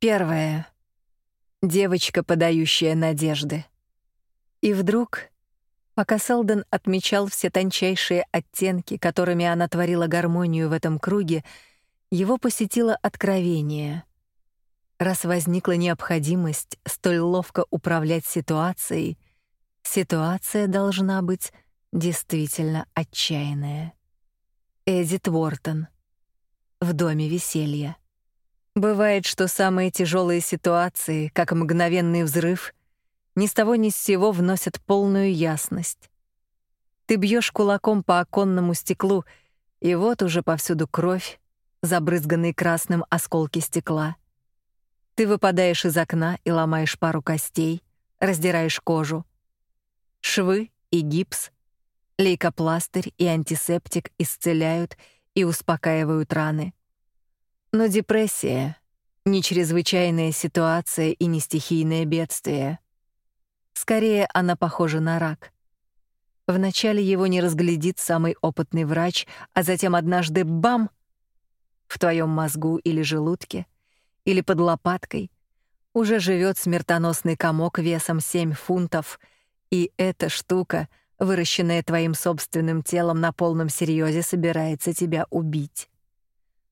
Первое. Девочка, подающая надежды. И вдруг, пока Селдон отмечал все тончайшие оттенки, которыми она творила гармонию в этом круге, его посетило откровение. Раз возникла необходимость столь ловко управлять ситуацией, ситуация должна быть действительно отчаянная. Эдит Уортон. В доме веселья. Бывает, что самые тяжелые ситуации, как мгновенный взрыв, ни с того ни с сего вносят полную ясность. Ты бьешь кулаком по оконному стеклу, и вот уже повсюду кровь, забрызганные красным осколки стекла. Ты выпадаешь из окна и ломаешь пару костей, раздираешь кожу. Швы и гипс, лейкопластырь и антисептик исцеляют и успокаивают раны. Но депрессия — не чрезвычайная ситуация и не стихийное бедствие — Скорее, она похожа на рак. Вначале его не разглядит самый опытный врач, а затем однажды бам! В твоем мозгу или желудке, или под лопаткой уже живет смертоносный комок весом 7 фунтов, и эта штука, выращенная твоим собственным телом на полном серьезе, собирается тебя убить.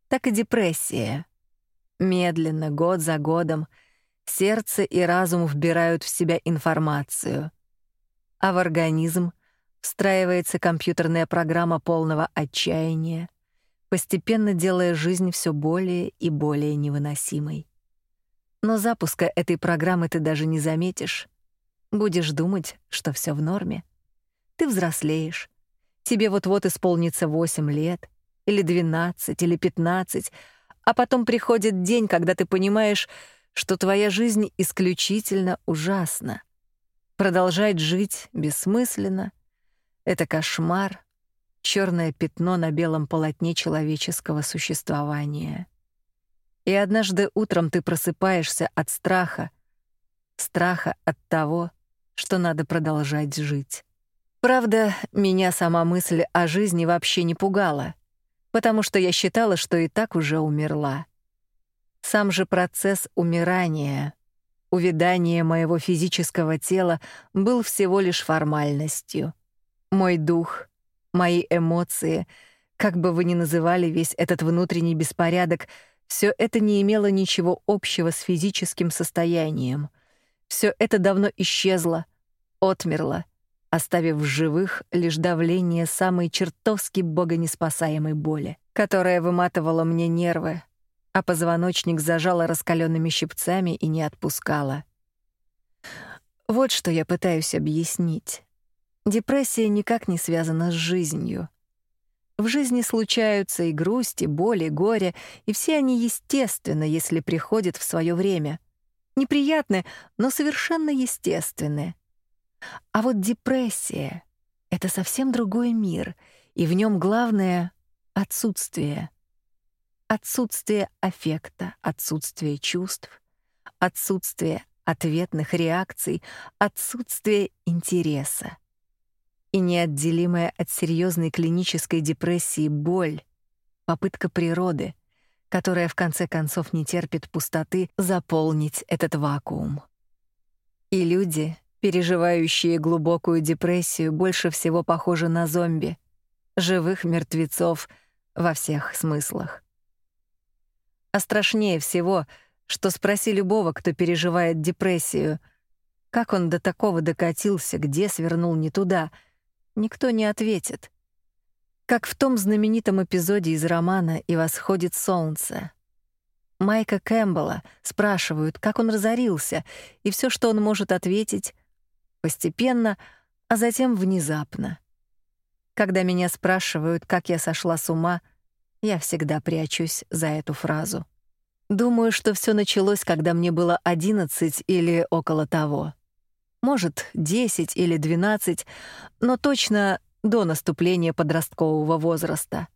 Так и депрессия. Медленно, год за годом — Сердце и разум вбирают в себя информацию, а в организм встраивается компьютерная программа полного отчаяния, постепенно делая жизнь все более и более невыносимой. Но запуска этой программы ты даже не заметишь. Будешь думать, что все в норме. Ты взрослеешь. Тебе вот-вот исполнится 8 лет, или 12, или 15, а потом приходит день, когда ты понимаешь, что твоя жизнь исключительно ужасна. Продолжать жить бессмысленно — это кошмар, черное пятно на белом полотне человеческого существования. И однажды утром ты просыпаешься от страха, страха от того, что надо продолжать жить. Правда, меня сама мысль о жизни вообще не пугала, потому что я считала, что и так уже умерла. Сам же процесс умирания, увядания моего физического тела был всего лишь формальностью. Мой дух, мои эмоции, как бы вы ни называли весь этот внутренний беспорядок, все это не имело ничего общего с физическим состоянием. Все это давно исчезло, отмерло, оставив в живых лишь давление самой чертовски богонеспасаемой боли, которая выматывала мне нервы, а позвоночник зажала раскаленными щипцами и не отпускала. Вот что я пытаюсь объяснить. Депрессия никак не связана с жизнью. В жизни случаются и грусть, и боль, и горе, и все они естественны, если приходят в свое время. Неприятны, но совершенно естественны. А вот депрессия — это совсем другой мир, и в нем главное — отсутствие — Отсутствие аффекта, отсутствие чувств, отсутствие ответных реакций, отсутствие интереса. И неотделимая от серьезной клинической депрессии боль, попытка природы, которая в конце концов не терпит пустоты, заполнить этот вакуум. И люди, переживающие глубокую депрессию, больше всего похожи на зомби, живых мертвецов во всех смыслах. А страшнее всего, что спроси любого, кто переживает депрессию, как он до такого докатился, где свернул не туда, никто не ответит. Как в том знаменитом эпизоде из романа «И восходит солнце». Майка Кэмпбелла спрашивают, как он разорился, и все, что он может ответить — постепенно, а затем внезапно. Когда меня спрашивают, как я сошла с ума — я всегда прячусь за эту фразу. Думаю, что все началось, когда мне было 11 или около того. Может, 10 или 12, но точно до наступления подросткового возраста.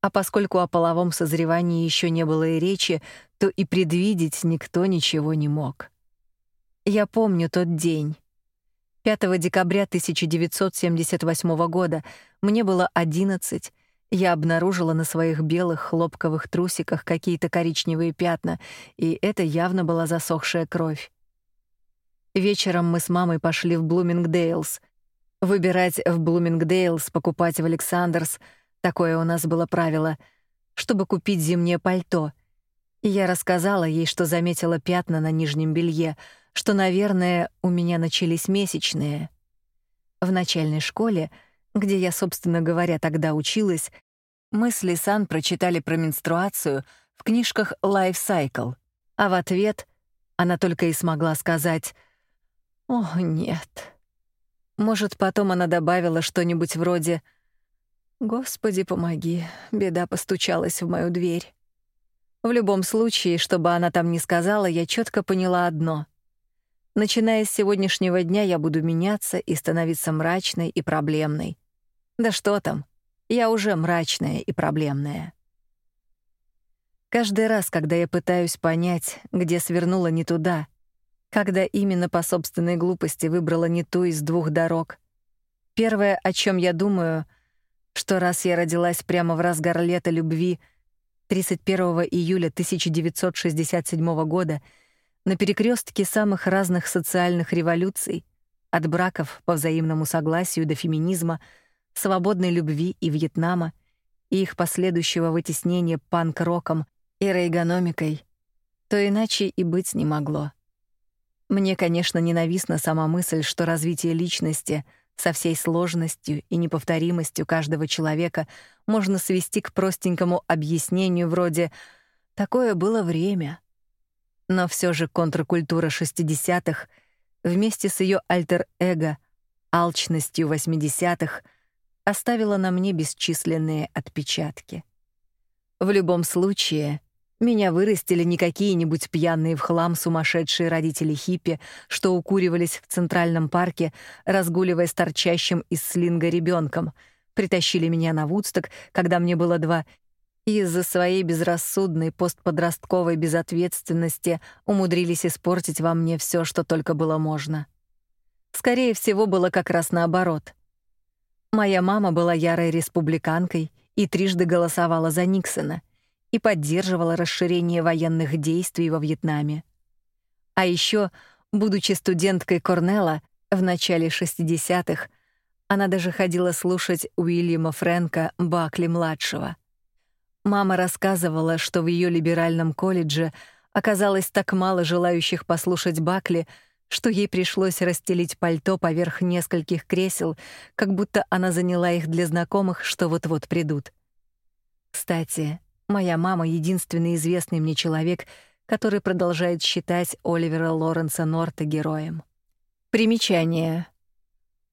А поскольку о половом созревании еще не было и речи, то и предвидеть никто ничего не мог. Я помню тот день. 5 декабря 1978 года мне было 11, я обнаружила на своих белых хлопковых трусиках какие-то коричневые пятна, и это явно была засохшая кровь. Вечером мы с мамой пошли в Блумингдейлс. Выбирать в Блумингдейлс, покупать в Александрс — такое у нас было правило, чтобы купить зимнее пальто. И я рассказала ей, что заметила пятна на нижнем белье, что, наверное, у меня начались месячные. В начальной школе — где я, собственно говоря, тогда училась, мы с Лисан прочитали про менструацию в книжках Life Cycle, а в ответ она только и смогла сказать «О, нет». Может, потом она добавила что-нибудь вроде «Господи, помоги, беда постучалась в мою дверь». В любом случае, чтобы она там не сказала, я четко поняла одно. Начиная с сегодняшнего дня я буду меняться и становиться мрачной и проблемной. Да что там, я уже мрачная и проблемная. Каждый раз, когда я пытаюсь понять, где свернула не туда, когда именно по собственной глупости выбрала не ту из двух дорог, первое, о чем я думаю, что раз я родилась прямо в разгар лета любви 31 июля 1967 года на перекрестке самых разных социальных революций, от браков по взаимному согласию до феминизма — свободной любви и Вьетнама, и их последующего вытеснения панк-роком и рейгономикой, то иначе и быть не могло. Мне, конечно, ненавистна сама мысль, что развитие личности со всей сложностью и неповторимостью каждого человека можно свести к простенькому объяснению вроде «такое было время». Но все же контркультура 60-х вместе с ее альтер-эго, алчностью 80-х — оставила на мне бесчисленные отпечатки. В любом случае, меня вырастили не какие-нибудь пьяные в хлам сумасшедшие родители хиппи, что укуривались в Центральном парке, разгуливая с торчащим из слинга ребенком, притащили меня на Вудсток, когда мне было два, из-за своей безрассудной постподростковой безответственности умудрились испортить во мне все, что только было можно. Скорее всего, было как раз наоборот — Моя мама была ярой республиканкой и трижды голосовала за Никсона и поддерживала расширение военных действий во Вьетнаме. А еще, будучи студенткой Корнелла в начале 60-х, она даже ходила слушать Уильяма Фрэнка Бакли-младшего. Мама рассказывала, что в ее либеральном колледже оказалось так мало желающих послушать Бакли, что ей пришлось расстелить пальто поверх нескольких кресел, как будто она заняла их для знакомых, что вот-вот придут. Кстати, моя мама — единственный известный мне человек, который продолжает считать Оливера Лоренса Норта героем. Примечание.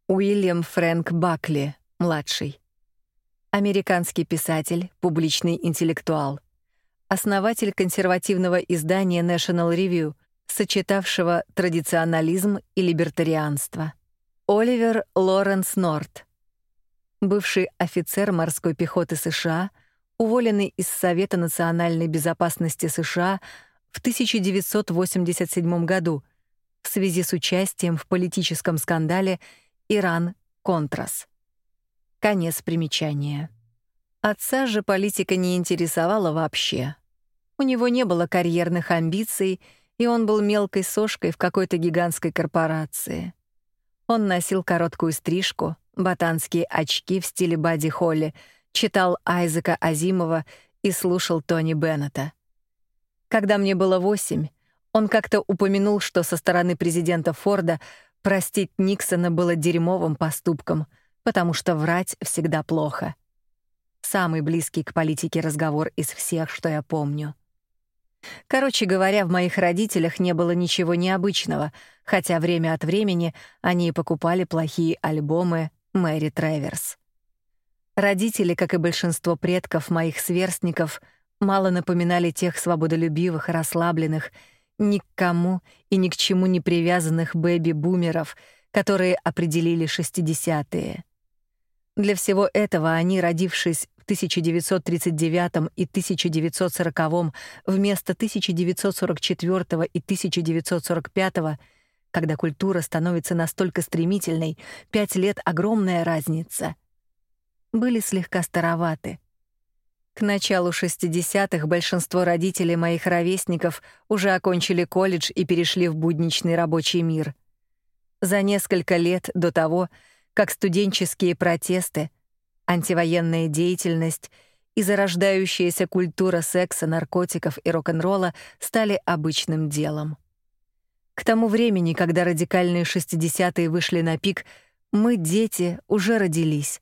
Уильям Фрэнк Бакли, младший. Американский писатель, публичный интеллектуал. Основатель консервативного издания National Review — сочетавшего традиционализм и либертарианство. Оливер Лоренс Норт, бывший офицер морской пехоты США, уволенный из Совета национальной безопасности США в 1987 году в связи с участием в политическом скандале Иран-Контрас. Конец примечания. Отца же политика не интересовала вообще. У него не было карьерных амбиций — и он был мелкой сошкой в какой-то гигантской корпорации. Он носил короткую стрижку, ботанские очки в стиле Бадди Холли, читал Айзека Азимова и слушал Тони Беннета. Когда мне было восемь, он как-то упомянул, что со стороны президента Форда простить Никсона было дерьмовым поступком, потому что врать всегда плохо. Самый близкий к политике разговор из всех, что я помню — Короче говоря, в моих родителях не было ничего необычного, хотя время от времени они покупали плохие альбомы Мэри Трэверс. Родители, как и большинство предков моих сверстников, мало напоминали тех свободолюбивых, расслабленных, ни к кому и ни к чему не привязанных бэби-бумеров, которые определили шестидесятые. Для всего этого они, родившись 1939 и 1940 вместо 1944 и 1945, когда культура становится настолько стремительной, пять лет — огромная разница, были слегка староваты, К началу 60-х большинство родителей моих ровесников уже окончили колледж и перешли в будничный рабочий мир. За несколько лет до того, как студенческие протесты, антивоенная деятельность и зарождающаяся культура секса, наркотиков и рок-н-ролла стали обычным делом. К тому времени, когда радикальные 60-е вышли на пик, мы, дети, уже родились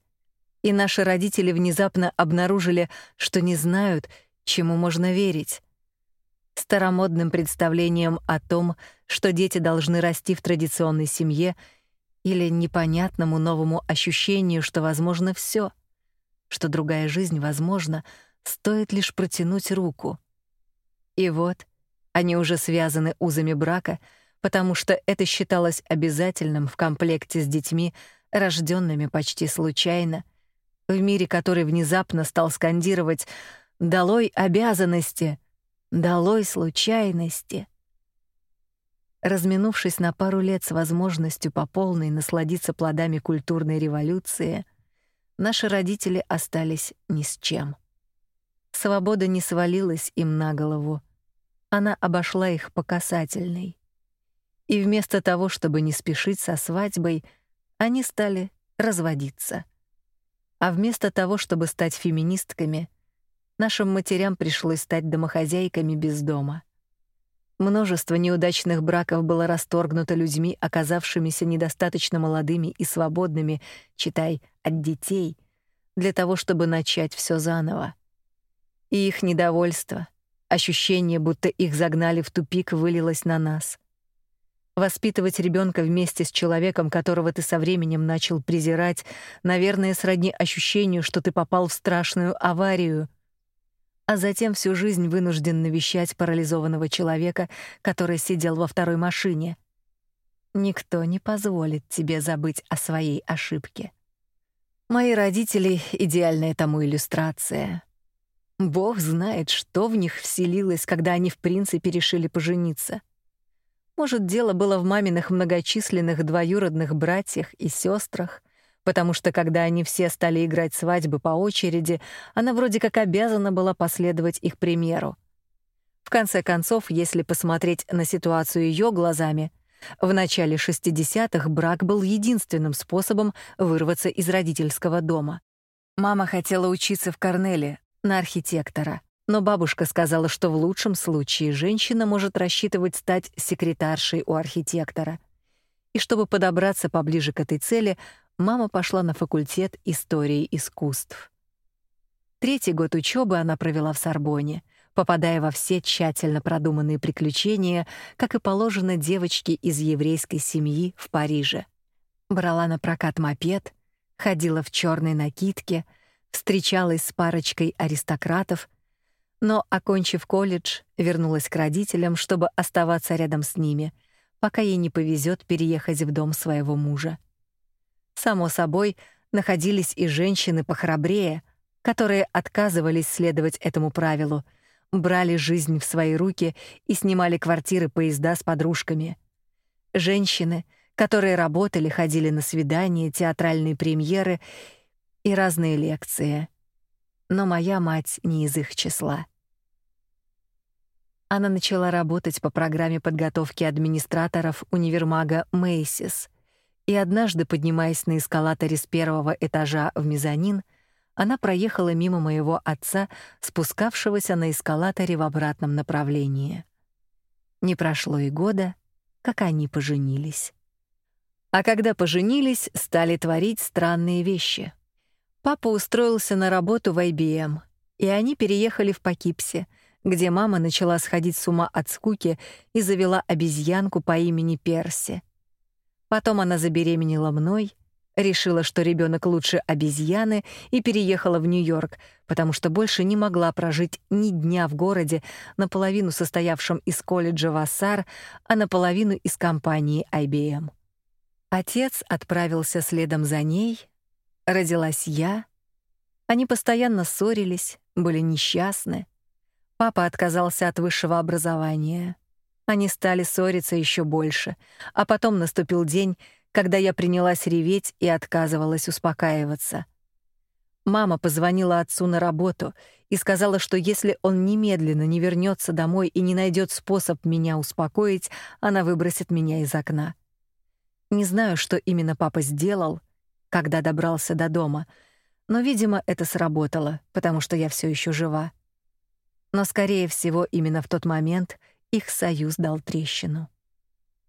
и наши родители внезапно обнаружили, что не знают, чему можно верить. Старомодным представлением о том, что дети должны расти в традиционной семье, или непонятному новому ощущению, что возможно все, что другая жизнь возможна, стоит лишь протянуть руку. И вот они уже связаны узами брака, потому что это считалось обязательным в комплекте с детьми, рожденными почти случайно — в мире, который внезапно стал скандировать «Долой обязанности! Долой случайности!» Разминувшись на пару лет с возможностью по полной насладиться плодами культурной революции, наши родители остались ни с чем. Свобода не свалилась им на голову. Она обошла их по касательной. И вместо того, чтобы не спешить со свадьбой, они стали разводиться. А вместо того, чтобы стать феминистками, нашим матерям пришлось стать домохозяйками без дома. Множество неудачных браков было расторгнуто людьми, оказавшимися недостаточно молодыми и свободными, читай, от детей, для того, чтобы начать все заново. И их недовольство, ощущение, будто их загнали в тупик, вылилось на нас. Воспитывать ребенка вместе с человеком, которого ты со временем начал презирать, наверное, сродни ощущению, что ты попал в страшную аварию, а затем всю жизнь вынужден навещать парализованного человека, который сидел во второй машине. Никто не позволит тебе забыть о своей ошибке. Мои родители — идеальная тому иллюстрация. Бог знает, что в них вселилось, когда они в принципе решили пожениться — может, дело было в маминых многочисленных двоюродных братьях и сестрах, потому что когда они все стали играть свадьбы по очереди, она вроде как обязана была последовать их примеру. В конце концов, если посмотреть на ситуацию ее глазами, в начале 60-х брак был единственным способом вырваться из родительского дома. Мама хотела учиться в Корнеле на архитектора, но бабушка сказала, что в лучшем случае женщина может рассчитывать стать секретаршей у архитектора. И чтобы подобраться поближе к этой цели, мама пошла на факультет истории искусств. Третий год учебы она провела в Сорбонне, попадая во все тщательно продуманные приключения, как и положено девочке из еврейской семьи в Париже. Брала на прокат мопед, ходила в черной накидке, встречалась с парочкой аристократов — но, окончив колледж, вернулась к родителям, чтобы оставаться рядом с ними, пока ей не повезет переехать в дом своего мужа. Само собой, находились и женщины похрабрее, которые отказывались следовать этому правилу, брали жизнь в свои руки и снимали квартиры поезда с подружками. Женщины, которые работали, ходили на свидания, театральные премьеры и разные лекции — но моя мать не из их числа. Она начала работать по программе подготовки администраторов универмага Macy's, и однажды, поднимаясь на эскалаторе с первого этажа в мезонин, она проехала мимо моего отца, спускавшегося на эскалаторе в обратном направлении. Не прошло и года, как они поженились. А когда поженились, стали творить странные вещи — Папа устроился на работу в IBM, и они переехали в Покипсе, где мама начала сходить с ума от скуки и завела обезьянку по имени Перси. Потом она забеременела мной, решила, что ребенок лучше обезьяны, и переехала в Нью-Йорк, потому что больше не могла прожить ни дня в городе, наполовину состоявшем из колледжа Вассар, а наполовину из компании IBM. Отец отправился следом за ней, Родилась я. Они постоянно ссорились, были несчастны. Папа отказался от высшего образования. Они стали ссориться еще больше, а потом наступил день, когда я принялась реветь и отказывалась успокаиваться. Мама позвонила отцу на работу и сказала, что если он немедленно не вернется домой и не найдет способ меня успокоить, она выбросит меня из окна. Не знаю, что именно папа сделал, когда добрался до дома, но, видимо, это сработало, потому что я все еще жива. Но скорее всего, именно в тот момент их союз дал трещину.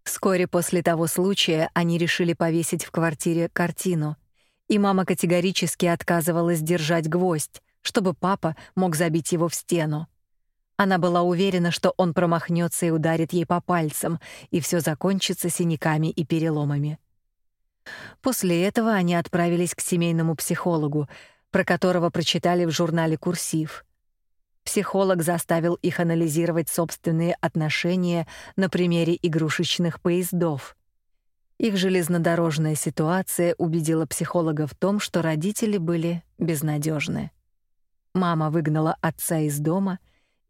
Вскоре после того случая они решили повесить в квартире картину — и мама категорически отказывалась держать гвоздь, чтобы папа мог забить его в стену. Она была уверена, что он промахнется и ударит ей по пальцам, и все закончится синяками и переломами. После этого они отправились к семейному психологу, про которого прочитали в журнале Курсив. Психолог заставил их анализировать собственные отношения на примере игрушечных поездов. Их железнодорожная ситуация убедила психолога в том, что родители были безнадежны. Мама выгнала отца из дома,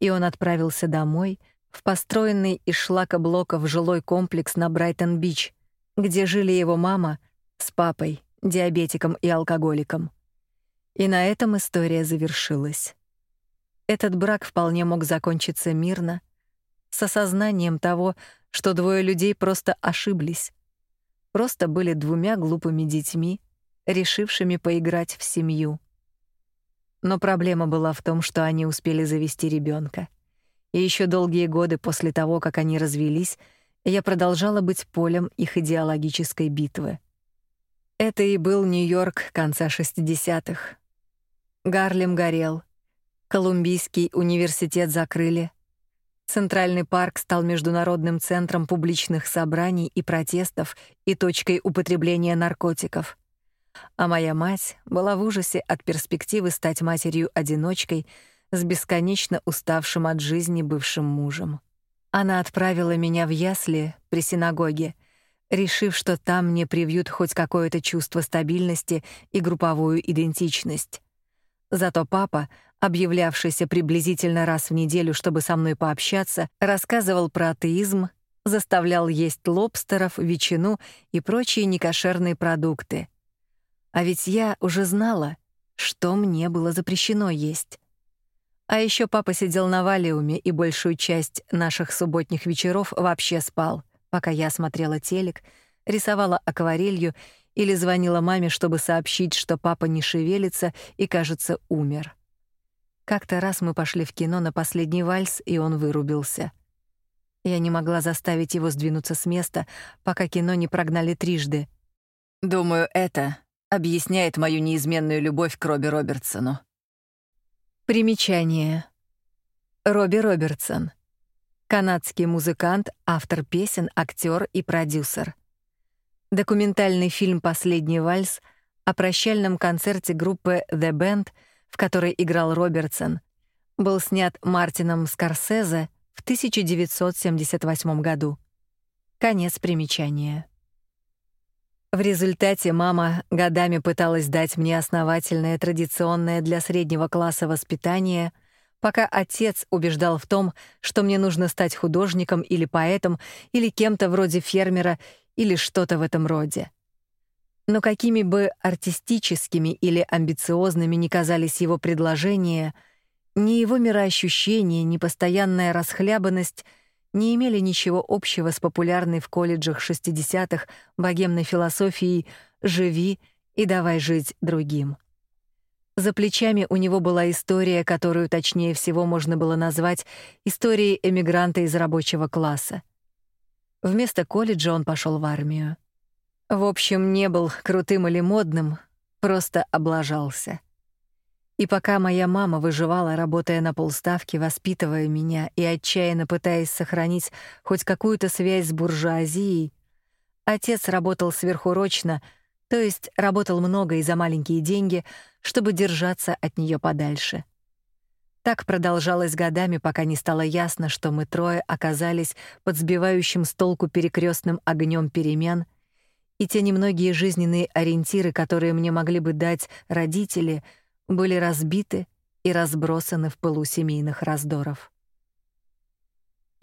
и он отправился домой в построенный из шлакоблоков жилой комплекс на Брайтон-Бич, где жили его мама с папой, диабетиком и алкоголиком. И на этом история завершилась. Этот брак вполне мог закончиться мирно, с осознанием того, что двое людей просто ошиблись, просто были двумя глупыми детьми, решившими поиграть в семью. Но проблема была в том, что они успели завести ребенка. И еще долгие годы после того, как они развелись, я продолжала быть полем их идеологической битвы. Это и был Нью-Йорк конца 60-х. Гарлем горел. Колумбийский университет закрыли. Центральный парк стал международным центром публичных собраний и протестов и точкой употребления наркотиков. А моя мать была в ужасе от перспективы стать матерью-одиночкой с бесконечно уставшим от жизни бывшим мужем. Она отправила меня в ясли при синагоге, решив, что там мне привьют хоть какое-то чувство стабильности и групповую идентичность. Зато папа объявлявшийся приблизительно раз в неделю, чтобы со мной пообщаться, рассказывал про атеизм, заставлял есть лобстеров, ветчину и прочие некошерные продукты. А ведь я уже знала, что мне было запрещено есть. А еще папа сидел на валиуме и большую часть наших субботних вечеров вообще спал, пока я смотрела телек, рисовала акварелью или звонила маме, чтобы сообщить, что папа не шевелится и, кажется, умер. Как-то раз мы пошли в кино на последний вальс, и он вырубился. Я не могла заставить его сдвинуться с места, пока кино не прогнали трижды. Думаю, это объясняет мою неизменную любовь к Робби Робертсону. Примечание. Робби Робертсон. Канадский музыкант, автор песен, актер и продюсер. Документальный фильм «Последний вальс» о прощальном концерте группы The Band — в которой играл Робертсон, был снят Мартином Скорсезе в 1978 году. Конец примечания. В результате мама годами пыталась дать мне основательное традиционное для среднего класса воспитание, пока отец убеждал в том, что мне нужно стать художником или поэтом или кем-то вроде фермера или что-то в этом роде. Но какими бы артистическими или амбициозными ни казались его предложения, ни его мироощущение, ни постоянная расхлябанность не имели ничего общего с популярной в колледжах 60-х богемной философией «живи и давай жить другим». За плечами у него была история, которую точнее всего можно было назвать историей эмигранта из рабочего класса. Вместо колледжа он пошел в армию. В общем, не был крутым или модным, просто облажался. И пока моя мама выживала, работая на полставки, воспитывая меня и отчаянно пытаясь сохранить хоть какую-то связь с буржуазией, отец работал сверхурочно, то есть работал много и за маленькие деньги, чтобы держаться от нее подальше. Так продолжалось годами, пока не стало ясно, что мы трое оказались под сбивающим с толку перекрестным огнем перемен — и те немногие жизненные ориентиры, которые мне могли бы дать родители, были разбиты и разбросаны в пылу семейных раздоров.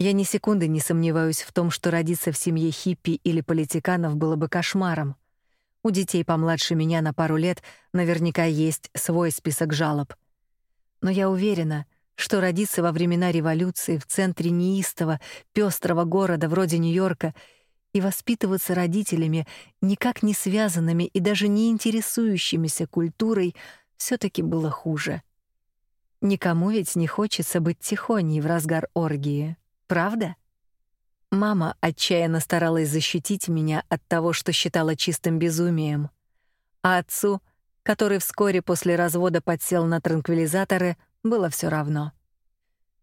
Я ни секунды не сомневаюсь в том, что родиться в семье хиппи или политиканов было бы кошмаром. У детей помладше меня на пару лет наверняка есть свой список жалоб. Но я уверена, что родиться во времена революции в центре неистого, пестрого города вроде Нью-Йорка и воспитываться родителями, никак не связанными и даже не интересующимися культурой, все таки было хуже. Никому ведь не хочется быть тихоней в разгар оргии, правда? Мама отчаянно старалась защитить меня от того, что считала чистым безумием. А отцу, который вскоре после развода подсел на транквилизаторы, было все равно.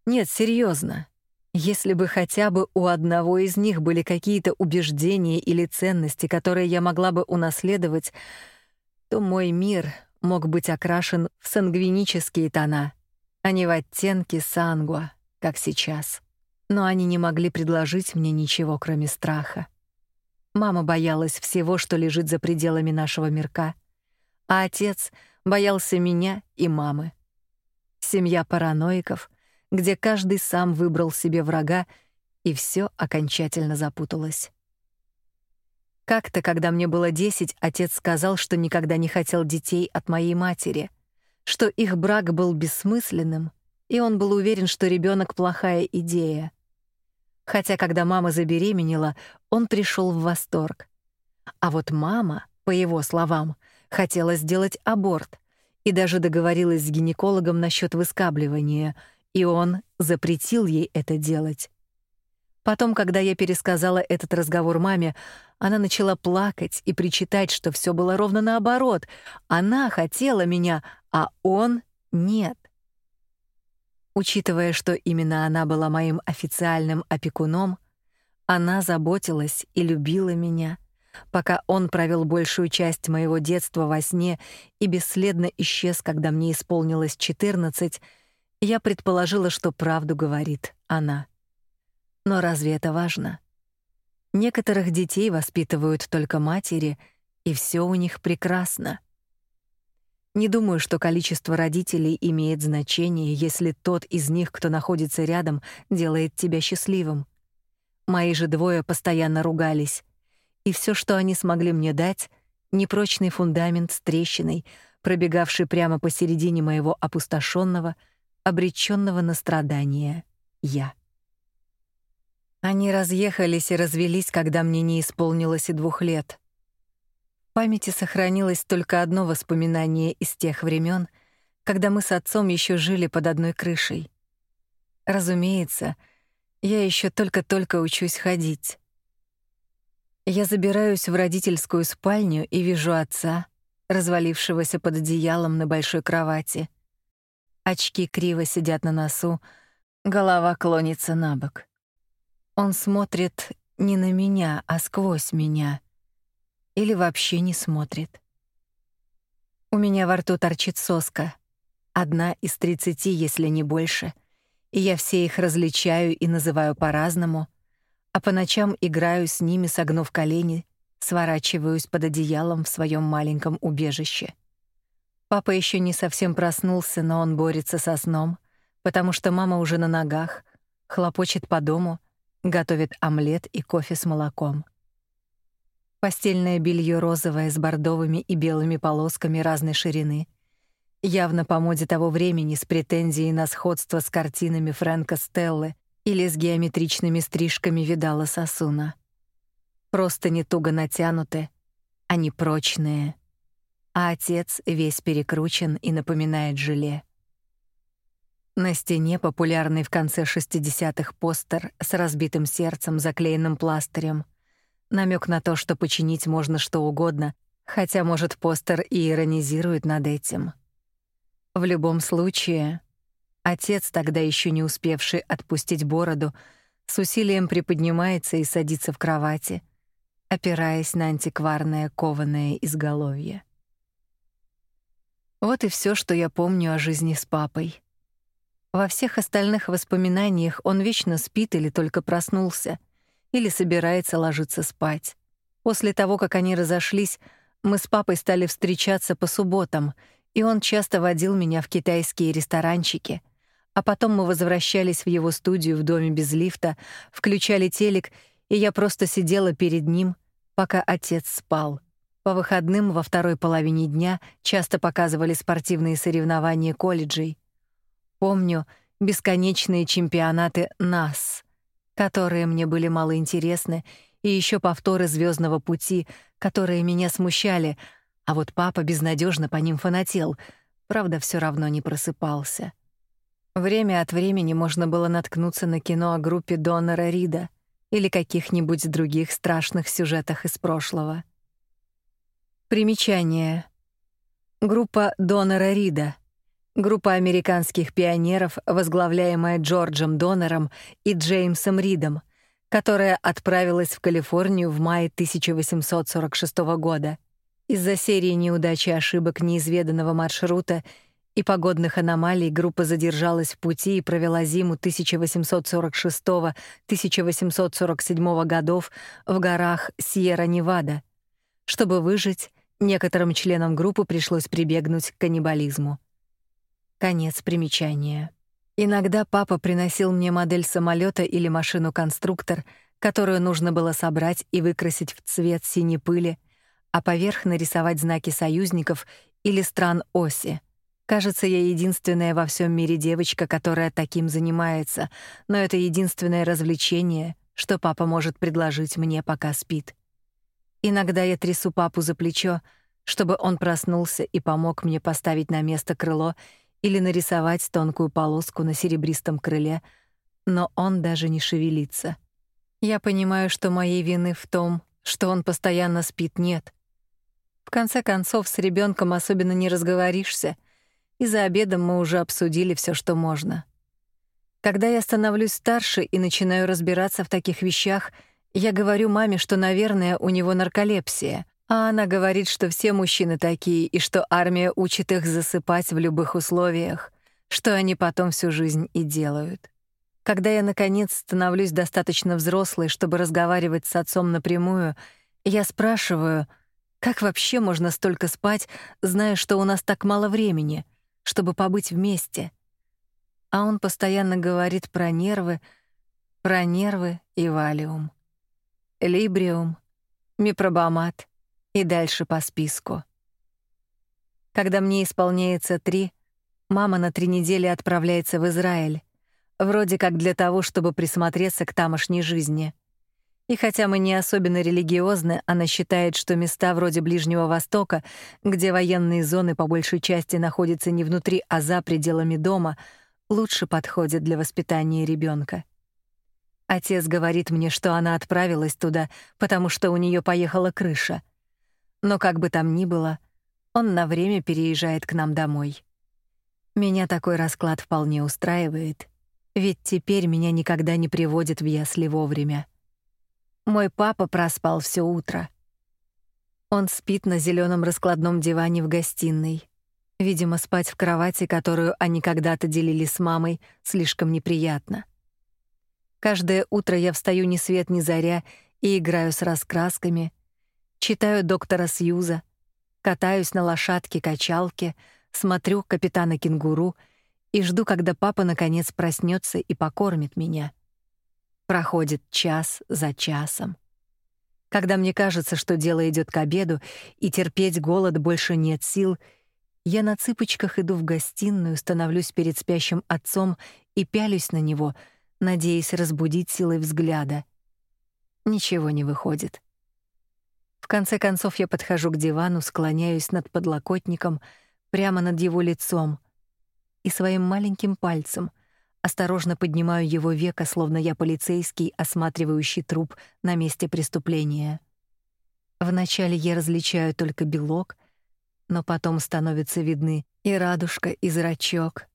Нет, серьезно. Если бы хотя бы у одного из них были какие-то убеждения или ценности, которые я могла бы унаследовать, то мой мир мог быть окрашен в сангвинические тона, а не в оттенки сангуа, как сейчас. Но они не могли предложить мне ничего, кроме страха. Мама боялась всего, что лежит за пределами нашего мирка, а отец боялся меня и мамы. Семья параноиков, где каждый сам выбрал себе врага, и все окончательно запуталось. Как-то, когда мне было 10, отец сказал, что никогда не хотел детей от моей матери, что их брак был бессмысленным, и он был уверен, что ребенок плохая идея. Хотя когда мама забеременела, он пришел в восторг. А вот мама, по его словам, хотела сделать аборт и даже договорилась с гинекологом насчет выскабливания, и он запретил ей это делать. Потом, когда я пересказала этот разговор маме, она начала плакать и причитать, что все было ровно наоборот. Она хотела меня, а он нет. Учитывая, что именно она была моим официальным опекуном, она заботилась и любила меня, пока он провел большую часть моего детства во сне и бесследно исчез, когда мне исполнилось 14, я предположила, что правду говорит она. Но разве это важно? Некоторых детей воспитывают только матери, и все у них прекрасно. Не думаю, что количество родителей имеет значение, если тот из них, кто находится рядом, делает тебя счастливым. Мои же двое постоянно ругались, и все, что они смогли мне дать, непрочный фундамент с трещиной, пробегавший прямо посередине моего опустошенного, обреченного на страдания я. Они разъехались и развелись, когда мне не исполнилось и двух лет. В памяти сохранилось только одно воспоминание из тех времен, когда мы с отцом еще жили под одной крышей. Разумеется, я еще только-только учусь ходить. Я забираюсь в родительскую спальню и вижу отца, развалившегося под одеялом на большой кровати. Очки криво сидят на носу, голова клонится на бок. Он смотрит не на меня, а сквозь меня. Или вообще не смотрит. У меня во рту торчит соска. Одна из тридцати, если не больше. И я все их различаю и называю по-разному, а по ночам играю с ними, согнув колени, сворачиваюсь под одеялом в своем маленьком убежище. Папа еще не совсем проснулся, но он борется со сном, потому что мама уже на ногах, хлопочет по дому — готовит омлет и кофе с молоком. Постельное белье розовое с бордовыми и белыми полосками разной ширины, явно по моде того времени с претензией на сходство с картинами Фрэнка Стеллы или с геометричными стрижками Видала Сасуна. Просто не туго натянуты, они прочные, а отец весь перекручен и напоминает желе. На стене популярный в конце 60-х постер с разбитым сердцем, заклеенным пластырем. Намек на то, что починить можно что угодно, хотя, может, постер и иронизирует над этим. В любом случае, отец, тогда еще не успевший отпустить бороду, с усилием приподнимается и садится в кровати, опираясь на антикварное кованое изголовье. Вот и все, что я помню о жизни с папой. Во всех остальных воспоминаниях он вечно спит или только проснулся, или собирается ложиться спать. После того, как они разошлись, мы с папой стали встречаться по субботам, и он часто водил меня в китайские ресторанчики. А потом мы возвращались в его студию в доме без лифта, включали телек, и я просто сидела перед ним, пока отец спал. По выходным во второй половине дня часто показывали спортивные соревнования колледжей. Помню бесконечные чемпионаты НАС, которые мне были мало интересны, и еще повторы Звездного пути, которые меня смущали, а вот папа безнадежно по ним фанател, правда, все равно не просыпался. Время от времени можно было наткнуться на кино о группе Донора Рида или каких-нибудь других страшных сюжетах из прошлого. Примечание. Группа Донора Рида. Группа американских пионеров, возглавляемая Джорджем Донором и Джеймсом Ридом, которая отправилась в Калифорнию в мае 1846 года. Из-за серии неудач и ошибок неизведанного маршрута и погодных аномалий группа задержалась в пути и провела зиму 1846-1847 годов в горах Сьерра-Невада. Чтобы выжить, некоторым членам группы пришлось прибегнуть к каннибализму. Конец примечания. Иногда папа приносил мне модель самолета или машину-конструктор, которую нужно было собрать и выкрасить в цвет синей пыли, а поверх нарисовать знаки союзников или стран оси — Кажется, я единственная во всем мире девочка, которая таким занимается, но это единственное развлечение, что папа может предложить мне, пока спит. Иногда я трясу папу за плечо, чтобы он проснулся и помог мне поставить на место крыло или нарисовать тонкую полоску на серебристом крыле, но он даже не шевелится. Я понимаю, что моей вины в том, что он постоянно спит, нет. В конце концов, с ребенком особенно не разговоришься — и за обедом мы уже обсудили все, что можно. Когда я становлюсь старше и начинаю разбираться в таких вещах, я говорю маме, что, наверное, у него нарколепсия, а она говорит, что все мужчины такие и что армия учит их засыпать в любых условиях, что они потом всю жизнь и делают. Когда я наконец становлюсь достаточно взрослой, чтобы разговаривать с отцом напрямую, я спрашиваю: "Как вообще можно столько спать, зная, что у нас так мало времени?" Чтобы побыть вместе. А он постоянно говорит про нервы, про нервы и валиум. Либриум, мипробамат и дальше по списку. Когда мне исполняется три, мама на три недели отправляется в Израиль, вроде как для того, чтобы присмотреться к тамошней жизни — и хотя мы не особенно религиозны, она считает, что места вроде Ближнего Востока, где военные зоны по большей части находятся не внутри, а за пределами дома, лучше подходят для воспитания ребенка. Отец говорит мне, что она отправилась туда, потому что у нее поехала крыша. Но как бы там ни было, он на время переезжает к нам домой. Меня такой расклад вполне устраивает, ведь теперь меня никогда не приводят в ясли вовремя. Мой папа проспал все утро. Он спит на зеленом раскладном диване в гостиной. Видимо, спать в кровати, которую они когда-то делили с мамой, слишком неприятно. Каждое утро я встаю ни свет ни заря и играю с раскрасками, читаю доктора Сьюза, катаюсь на лошадке-качалке, смотрю капитана Кенгуру и жду, когда папа наконец проснется и покормит меня. Проходит час за часом. Когда мне кажется, что дело идет к обеду и терпеть голод больше нет сил, я на цыпочках иду в гостиную, становлюсь перед спящим отцом и пялюсь на него, надеясь разбудить силой взгляда. Ничего не выходит. В конце концов я подхожу к дивану, склоняюсь над подлокотником, прямо над его лицом, и своим маленьким пальцем — Осторожно поднимаю его веко, словно я полицейский, осматривающий труп на месте преступления. Вначале я различаю только белок, но потом становятся видны и радужка, и зрачок.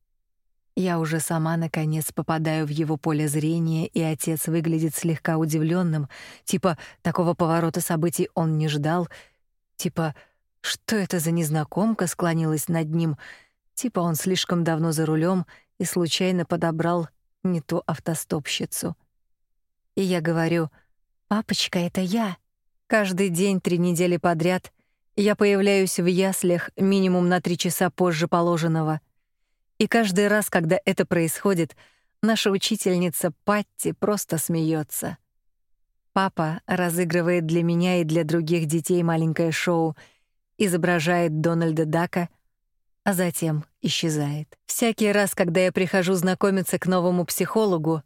Я уже сама наконец попадаю в его поле зрения, и отец выглядит слегка удивленным, типа такого поворота событий он не ждал, типа что это за незнакомка склонилась над ним, типа он слишком давно за рулем и случайно подобрал не ту автостопщицу. И я говорю: "Папочка, это я". Каждый день три недели подряд я появляюсь в яслях минимум на три часа позже положенного. И каждый раз, когда это происходит, наша учительница Патти просто смеется. Папа разыгрывает для меня и для других детей маленькое шоу, изображает Дональда Дака, а затем исчезает. Всякий раз, когда я прихожу знакомиться к новому психологу,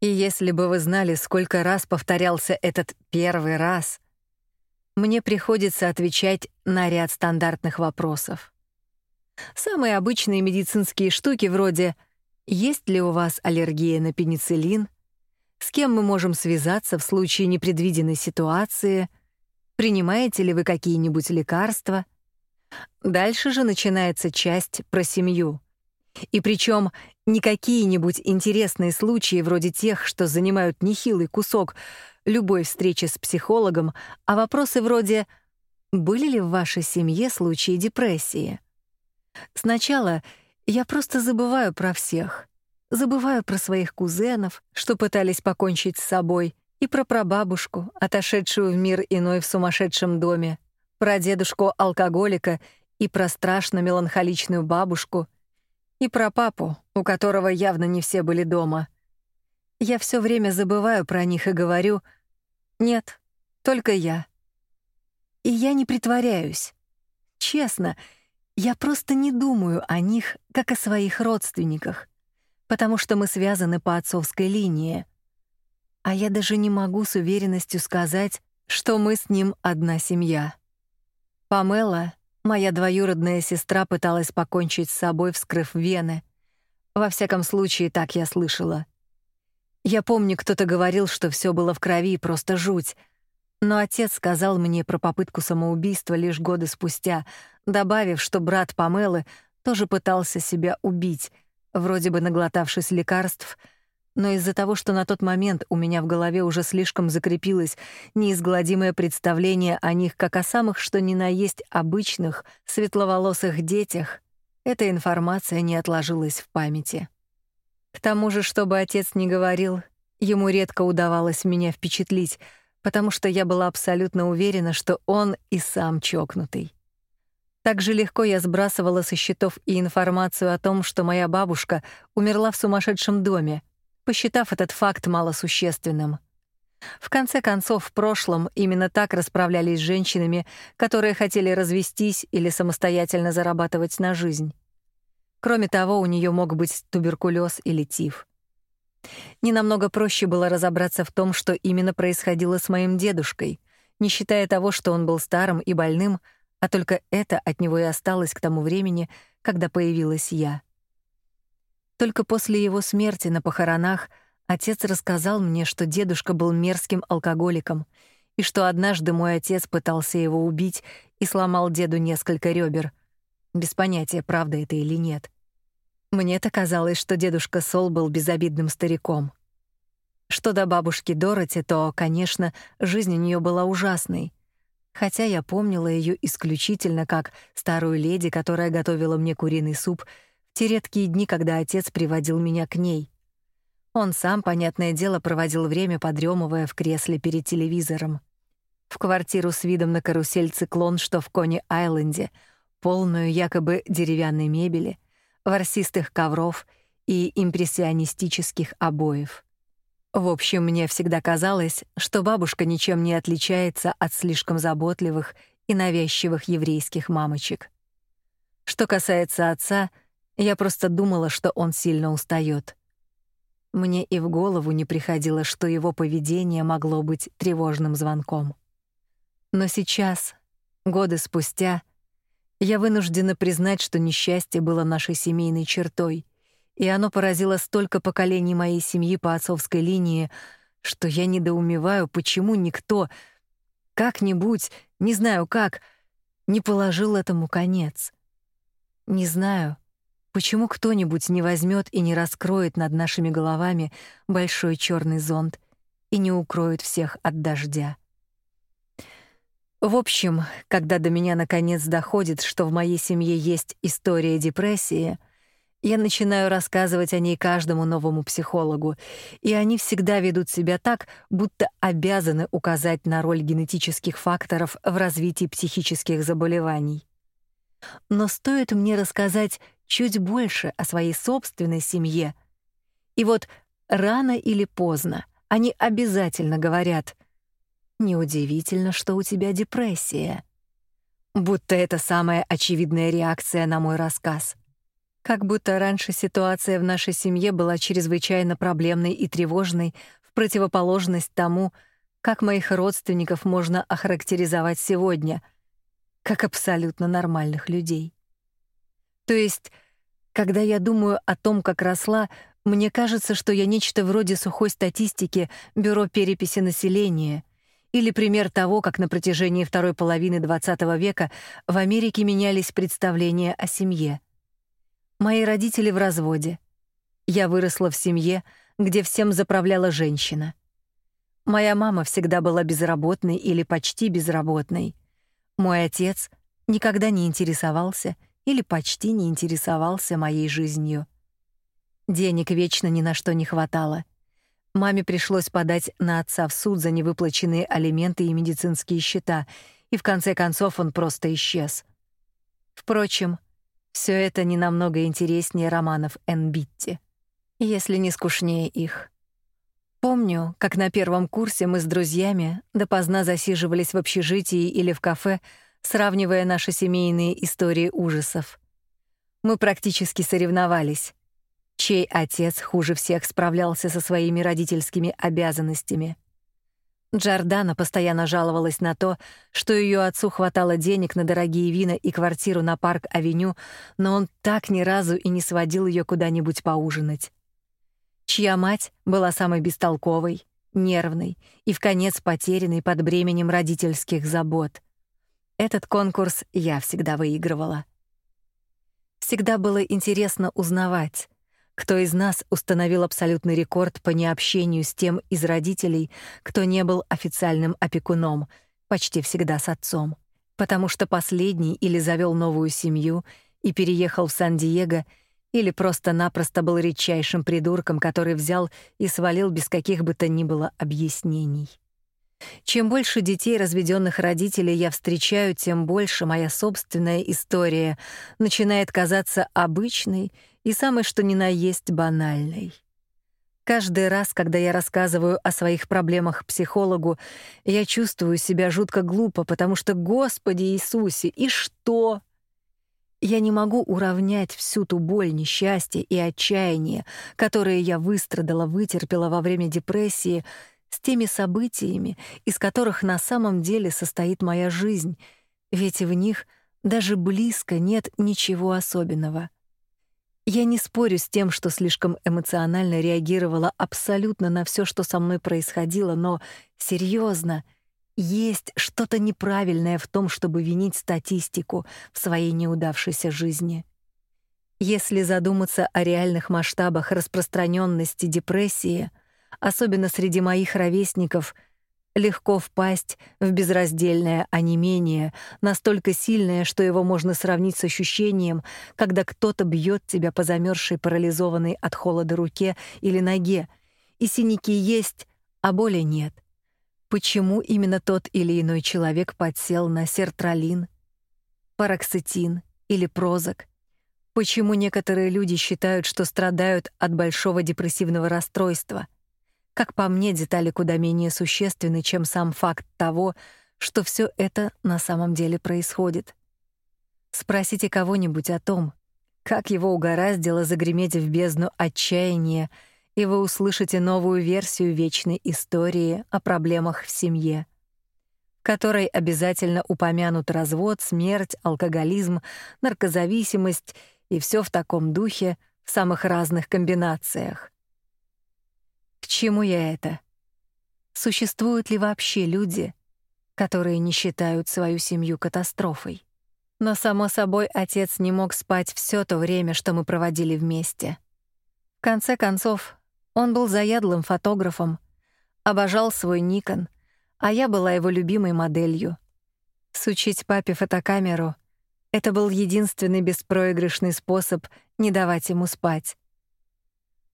и если бы вы знали, сколько раз повторялся этот первый раз, мне приходится отвечать на ряд стандартных вопросов. Самые обычные медицинские штуки вроде «Есть ли у вас аллергия на пенициллин?», «С кем мы можем связаться в случае непредвиденной ситуации?», «Принимаете ли вы какие-нибудь лекарства?», Дальше же начинается часть про семью. И причем не какие-нибудь интересные случаи вроде тех, что занимают нехилый кусок любой встречи с психологом, а вопросы вроде «Были ли в вашей семье случаи депрессии?» Сначала я просто забываю про всех. Забываю про своих кузенов, что пытались покончить с собой, и про прабабушку, отошедшую в мир иной в сумасшедшем доме, про дедушку-алкоголика и про страшно меланхоличную бабушку, и про папу, у которого явно не все были дома. Я все время забываю про них и говорю «Нет, только я». И я не притворяюсь. Честно, я просто не думаю о них, как о своих родственниках, потому что мы связаны по отцовской линии. А я даже не могу с уверенностью сказать, что мы с ним одна семья. Памела, моя двоюродная сестра, пыталась покончить с собой, вскрыв вены. Во всяком случае, так я слышала. Я помню, кто-то говорил, что все было в крови, просто жуть. Но отец сказал мне про попытку самоубийства лишь годы спустя, добавив, что брат Памелы тоже пытался себя убить, вроде бы наглотавшись лекарств — но из-за того, что на тот момент у меня в голове уже слишком закрепилось неизгладимое представление о них как о самых что ни на есть обычных светловолосых детях, эта информация не отложилась в памяти. К тому же, чтобы отец не говорил, ему редко удавалось меня впечатлить, потому что я была абсолютно уверена, что он и сам чокнутый. Так же легко я сбрасывала со счетов и информацию о том, что моя бабушка умерла в сумасшедшем доме, посчитав этот факт малосущественным. В конце концов, в прошлом именно так расправлялись с женщинами, которые хотели развестись или самостоятельно зарабатывать на жизнь. Кроме того, у нее мог быть туберкулез или тиф. Не намного проще было разобраться в том, что именно происходило с моим дедушкой, не считая того, что он был старым и больным, а только это от него и осталось к тому времени, когда появилась я. Только после его смерти на похоронах отец рассказал мне, что дедушка был мерзким алкоголиком и что однажды мой отец пытался его убить и сломал деду несколько ребер. Без понятия, правда это или нет. Мне-то казалось, что дедушка Сол был безобидным стариком. Что до бабушки Дороти, то, конечно, жизнь у нее была ужасной. Хотя я помнила ее исключительно как старую леди, которая готовила мне куриный суп — те редкие дни, когда отец приводил меня к ней. Он сам, понятное дело, проводил время, подремывая в кресле перед телевизором. В квартиру с видом на карусель «Циклон», что в Кони-Айленде, полную якобы деревянной мебели, ворсистых ковров и импрессионистических обоев. В общем, мне всегда казалось, что бабушка ничем не отличается от слишком заботливых и навязчивых еврейских мамочек. Что касается отца — я просто думала, что он сильно устаёт. Мне и в голову не приходило, что его поведение могло быть тревожным звонком. Но сейчас, годы спустя, я вынуждена признать, что несчастье было нашей семейной чертой, и оно поразило столько поколений моей семьи по отцовской линии, что я недоумеваю, почему никто как-нибудь, не знаю как, не положил этому конец. Не знаю, Почему кто-нибудь не возьмет и не раскроет над нашими головами большой черный зонт и не укроет всех от дождя? В общем, когда до меня наконец доходит, что в моей семье есть история депрессии, я начинаю рассказывать о ней каждому новому психологу, и они всегда ведут себя так, будто обязаны указать на роль генетических факторов в развитии психических заболеваний. Но стоит мне рассказать чуть больше о своей собственной семье. И вот рано или поздно они обязательно говорят: Неудивительно, что у тебя депрессия. Будто это самая очевидная реакция на мой рассказ. Как будто раньше ситуация в нашей семье была чрезвычайно проблемной и тревожной, в противоположность тому, как моих родственников можно охарактеризовать сегодня, как абсолютно нормальных людей. То есть, когда я думаю о том, как росла, мне кажется, что я нечто вроде сухой статистики Бюро переписи населения или пример того, как на протяжении второй половины XX века в Америке менялись представления о семье. Мои родители в разводе. Я выросла в семье, где всем заправляла женщина. Моя мама всегда была безработной или почти безработной. Мой отец никогда не интересовался или почти не интересовался моей жизнью. Денег вечно ни на что не хватало. Маме пришлось подать на отца в суд за невыплаченные алименты и медицинские счета, и в конце концов он просто исчез. Впрочем, все это не намного интереснее романов Энн Битти, если не скучнее их. Помню, как на первом курсе мы с друзьями допоздна засиживались в общежитии или в кафе, сравнивая наши семейные истории ужасов. Мы практически соревновались, чей отец хуже всех справлялся со своими родительскими обязанностями. Джордана постоянно жаловалась на то, что ее отцу хватало денег на дорогие вина и квартиру на Парк-авеню, но он так ни разу и не сводил ее куда-нибудь поужинать. Чья мать была самой бестолковой, нервной и в конец потерянной под бременем родительских забот. Этот конкурс я всегда выигрывала. Всегда было интересно узнавать, кто из нас установил абсолютный рекорд по необщению с тем из родителей, кто не был официальным опекуном, почти всегда с отцом, потому что последний или завел новую семью и переехал в Сан-Диего, или просто-напросто был редчайшим придурком, который взял и свалил без каких бы то ни было объяснений. Чем больше детей разведенных родителей я встречаю, тем больше моя собственная история начинает казаться обычной и самой что ни на есть банальной. Каждый раз, когда я рассказываю о своих проблемах психологу, я чувствую себя жутко глупо, потому что, Господи Иисусе, и что? Я не могу уравнять всю ту боль, несчастье и отчаяние, которые я выстрадала, вытерпела во время депрессии, с теми событиями, из которых на самом деле состоит моя жизнь, ведь в них даже близко нет ничего особенного. Я не спорю с тем, что слишком эмоционально реагировала абсолютно на все, что со мной происходило, но серьезно, есть что-то неправильное в том, чтобы винить статистику в своей неудавшейся жизни. Если задуматься о реальных масштабах распространенности депрессии, особенно среди моих ровесников — легко впасть в безраздельное онемение, настолько сильное, что его можно сравнить с ощущением, когда кто-то бьет тебя по замерзшей парализованной от холода руке или ноге, и синяки есть, а боли нет. Почему именно тот или иной человек подсел на сертралин, пароксетин или прозак? Почему некоторые люди считают, что страдают от большого депрессивного расстройства — как по мне, детали куда менее существенны, чем сам факт того, что все это на самом деле происходит. Спросите кого-нибудь о том, как его угораздило загреметь в бездну отчаяния, и вы услышите новую версию вечной истории о проблемах в семье, в которой обязательно упомянут развод, смерть, алкоголизм, наркозависимость и все в таком духе в самых разных комбинациях. Чему я это? Существуют ли вообще люди, которые не считают свою семью катастрофой? Но само собой отец не мог спать все то время, что мы проводили вместе. В конце концов, он был заядлым фотографом, обожал свой Nikon, а я была его любимой моделью. Сучить папе фотокамеру — это был единственный беспроигрышный способ не давать ему спать.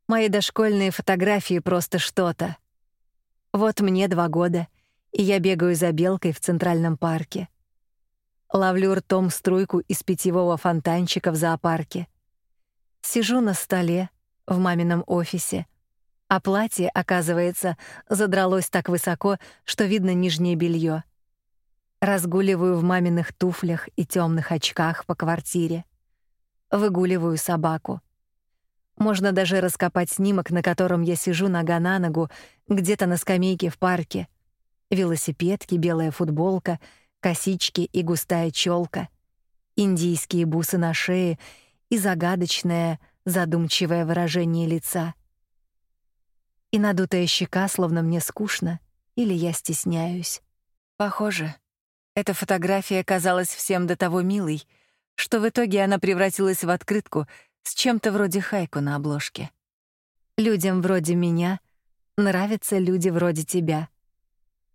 Мои дошкольные фотографии просто что-то. Вот мне два года, и я бегаю за белкой в Центральном парке. Ловлю ртом струйку из питьевого фонтанчика в зоопарке. Сижу на столе в мамином офисе. А платье, оказывается, задралось так высоко, что видно нижнее белье. Разгуливаю в маминых туфлях и темных очках по квартире. Выгуливаю собаку. Можно даже раскопать снимок, на котором я сижу нога на ногу, где-то на скамейке в парке. Велосипедки, белая футболка, косички и густая челка, индийские бусы на шее и загадочное, задумчивое выражение лица — и надутая щека, словно мне скучно или я стесняюсь. Похоже, эта фотография казалась всем до того милой, что в итоге она превратилась в открытку с чем-то вроде хайку на обложке. Людям вроде меня нравятся люди вроде тебя.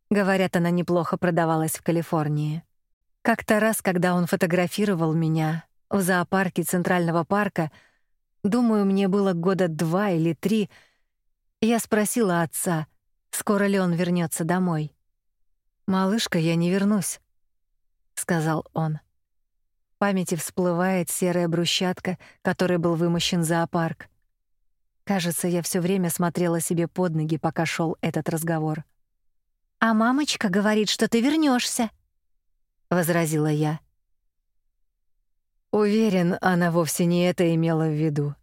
Говорят, она неплохо продавалась в Калифорнии. Как-то раз, когда он фотографировал меня в зоопарке Центрального парка, думаю, мне было года два или три, я спросила отца, скоро ли он вернется домой. «Малышка, я не вернусь», — сказал он. В памяти всплывает серая брусчатка, которой был вымощен зоопарк. Кажется, я все время смотрела себе под ноги, пока шел этот разговор. «А мамочка говорит, что ты вернешься, возразила я. Уверен, она вовсе не это имела в виду.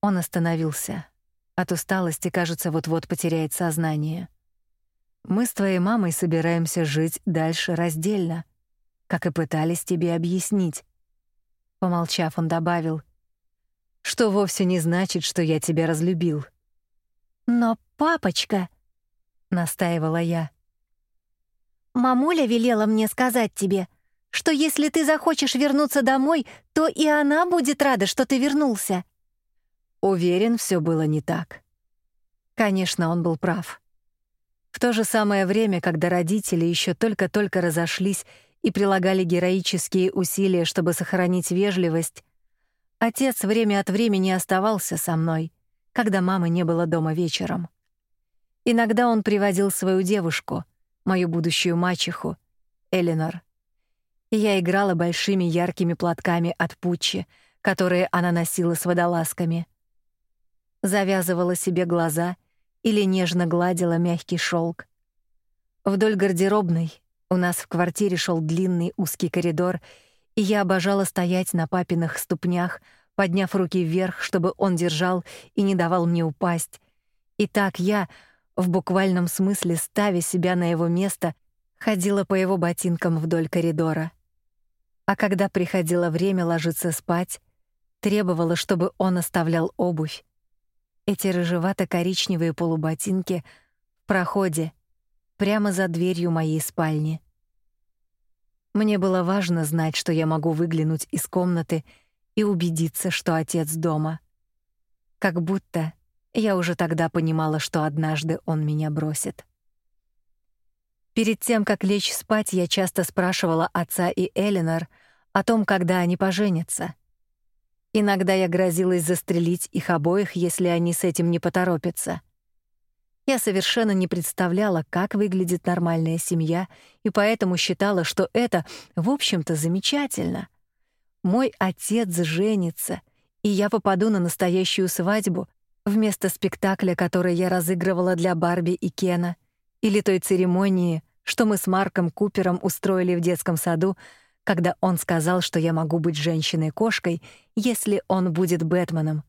Он остановился. От усталости, кажется, вот-вот потеряет сознание. Мы с твоей мамой собираемся жить дальше раздельно, как и пытались тебе объяснить. Помолчав, он добавил: что вовсе не значит, что я тебя разлюбил. Но папочка, настаивала я. Мамуля велела мне сказать тебе, что если ты захочешь вернуться домой, то и она будет рада, что ты вернулся. Уверен, все было не так. Конечно, он был прав. В то же самое время, когда родители еще только-только разошлись и прилагали героические усилия, чтобы сохранить вежливость, отец время от времени оставался со мной, когда мамы не было дома вечером. Иногда он приводил свою девушку, мою будущую мачеху, Элинор. И я играла большими яркими платками от Пуччи, которые она носила с водолазками — завязывала себе глаза или нежно гладила мягкий шелк. Вдоль гардеробной у нас в квартире шел длинный узкий коридор, и я обожала стоять на папиных ступнях, подняв руки вверх, чтобы он держал и не давал мне упасть. И так я, в буквальном смысле ставя себя на его место, ходила по его ботинкам вдоль коридора. А когда приходило время ложиться спать, требовала, чтобы он оставлял обувь, эти рыжевато-коричневые полуботинки в проходе, прямо за дверью моей спальни. Мне было важно знать, что я могу выглянуть из комнаты и убедиться, что отец дома. Как будто я уже тогда понимала, что однажды он меня бросит. Перед тем, как лечь спать, я часто спрашивала отца и Элинор о том, когда они поженятся. Иногда я грозилась застрелить их обоих, если они с этим не поторопятся. Я совершенно не представляла, как выглядит нормальная семья, и поэтому считала, что это, в общем-то, замечательно. Мой отец женится, и я попаду на настоящую свадьбу вместо спектакля, который я разыгрывала для Барби и Кена, или той церемонии, что мы с Марком Купером устроили в детском саду, когда он сказал, что я могу быть женщиной-кошкой, если он будет Бэтменом.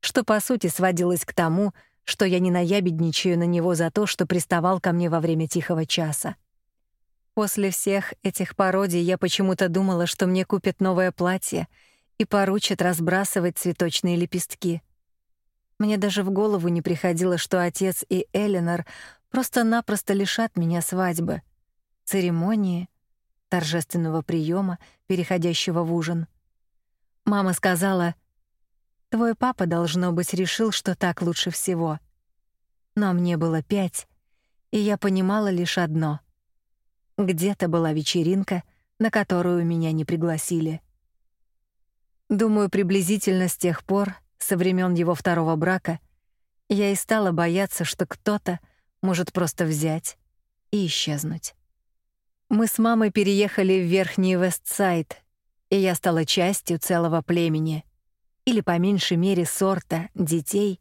Что по сути сводилось к тому, что я не наябедничаю на него за то, что приставал ко мне во время тихого часа. После всех этих пародий я почему-то думала, что мне купят новое платье и поручат разбрасывать цветочные лепестки. Мне даже в голову не приходило, что отец и Эленор просто-напросто лишат меня свадьбы, церемонии, торжественного приема, переходящего в ужин. Мама сказала: "Твой папа должно быть решил, что так лучше всего". Но мне было пять, и я понимала лишь одно: где-то была вечеринка, на которую меня не пригласили. Думаю, приблизительно с тех пор, со времен его второго брака, я и стала бояться, что кто-то может просто взять и исчезнуть. Мы с мамой переехали в Верхний Вестсайд, и я стала частью целого племени, или по меньшей мере сорта детей,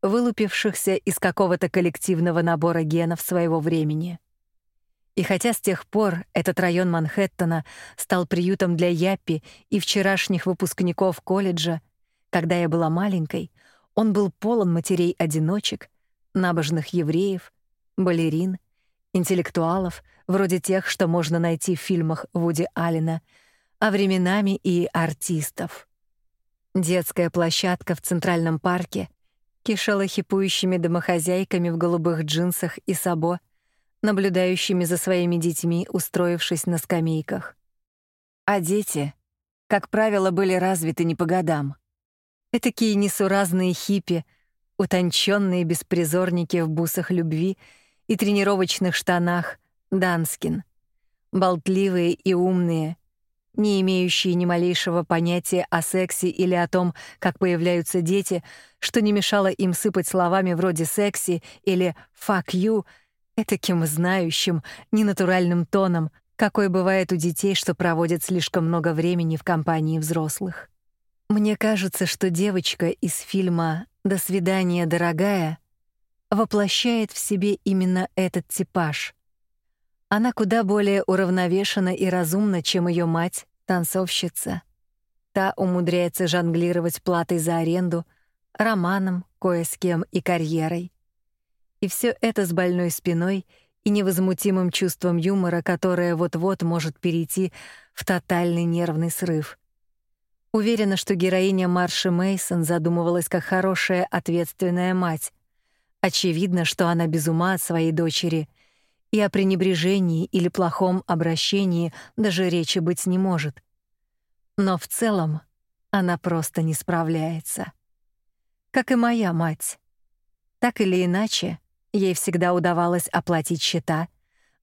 вылупившихся из какого-то коллективного набора генов своего времени. И хотя с тех пор этот район Манхэттена стал приютом для Яппи и вчерашних выпускников колледжа, когда я была маленькой, он был полон матерей-одиночек, набожных евреев, балерин, интеллектуалов, вроде тех, что можно найти в фильмах Вуди Аллена, а временами и артистов. Детская площадка в Центральном парке кишела хипующими домохозяйками в голубых джинсах и сабо, наблюдающими за своими детьми, устроившись на скамейках. А дети, как правило, были развиты не по годам. Этакие несуразные хиппи, утонченные беспризорники в бусах любви и тренировочных штанах, Данскин. Болтливые и умные, не имеющие ни малейшего понятия о сексе или о том, как появляются дети, что не мешало им сыпать словами вроде «секси» или «fuck you», этаким знающим, ненатуральным тоном, какой бывает у детей, что проводят слишком много времени в компании взрослых. Мне кажется, что девочка из фильма «До свидания, дорогая» воплощает в себе именно этот типаж. Она куда более уравновешена и разумна, чем ее мать, танцовщица. Та умудряется жонглировать платой за аренду, романом, кое с кем и карьерой. И все это с больной спиной и невозмутимым чувством юмора, которое вот-вот может перейти в тотальный нервный срыв. Уверена, что героиня Марши Мейсон задумывалась как хорошая, ответственная мать. Очевидно, что она без ума от своей дочери, и о пренебрежении или плохом обращении даже речи быть не может. Но в целом она просто не справляется. Как и моя мать. Так или иначе, ей всегда удавалось оплатить счета,